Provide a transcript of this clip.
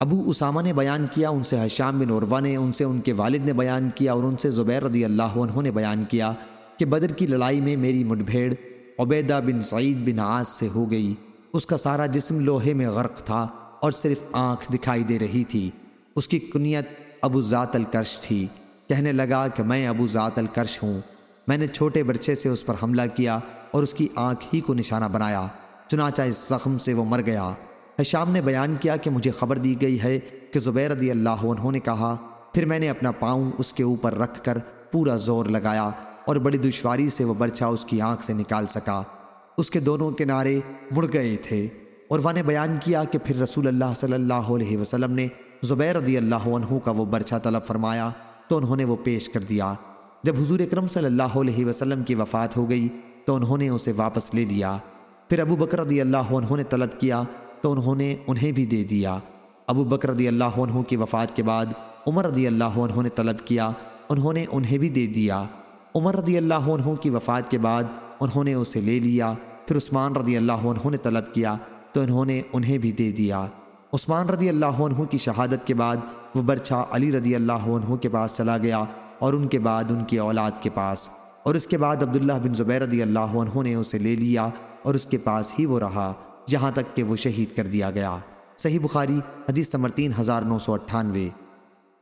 ابو اسامہ نے بیان کیا، ان سے حشام بن عروہ نے، ان سے ان کے والد نے بیان کیا اور ان سے زبیر رضی اللہ عنہ نے بیان کیا کہ بدر کی لڑائی میں میری مڈبھیڑ عبیدہ بن سعید بن عاص سے ہو گئی۔ اس کا سارا جسم لوہے میں غرق تھا اور صرف آنکھ دکھائی دے رہی تھی۔ اس کی کنیت ابو ذات الکرش تھی۔ کہنے لگا کہ میں ابو ذات الکرش ہوں۔ میں نے چھوٹے برچے سے اس پر حملہ کیا اور اس کی آنکھ ہی کو نشانہ بنایا۔ چنانچہ اس زخم سے وہ مر گیا۔ حشام نے بیان کیا کہ مجھے خبر دی گئی ہے کہ زبیر رضی اللہ عنہ نے کہا، پھر میں نے اپنا پاؤں اس کے اوپر رکھ کر پورا زور لگایا اور بڑی دشواری سے وہ برچہ اس کی آنکھ سے نکال سکا۔ اس کے دونوں کنارے مڑ گئے تھے۔ اور وہ نے بیان کیا کہ پھر رسول اللہ صلی اللہ علیہ وسلم نے زبیر رضی اللہ عنہ کا وہ برچہ طلب فرمایا تو انہوں نے وہ پیش کر دیا۔ جب حضور اکرم صلی اللہ علیہ وسلم کی وفات ہو گئی تو انہوں نے اسے واپس لے لیا۔ پھر ابو بکر رضی اللہ عنہ نے طلب کیا تو انہوں نے انہیں بھی دے دیا۔ ابو بکر رضی اللہ عنہ کی وفات کے بعد عمر رضی اللہ عنہ نے طلب کیا، انہوں نے انہیں بھی دے دیا۔ عمر رضی اللہ عنہ کی وفات کے بعد انہوں نے اسے لے لیا، پھر عثمان رضی اللہ عنہ نے طلب کیا تو انہوں نے انہیں بھی دے دیا۔ عثمان رضی اللہ عنہ کی شہادت کے بعد وہ برچہ علی رضی اللہ عنہ کے پاس چلا گیا اور ان کے بعد ان کی اولاد کے پاس۔ اور اس کے بعد عبداللہ بن زبیر رضی اللہ عنہ نے اسے لے لیا اور اس کے پاس ہی وہ رہا۔ جہاں تک کہ وہ شہید کر دیا گیا۔ صحیح بخاری، حدیث نمبر تین ہزار نو سو اٹھانوے۔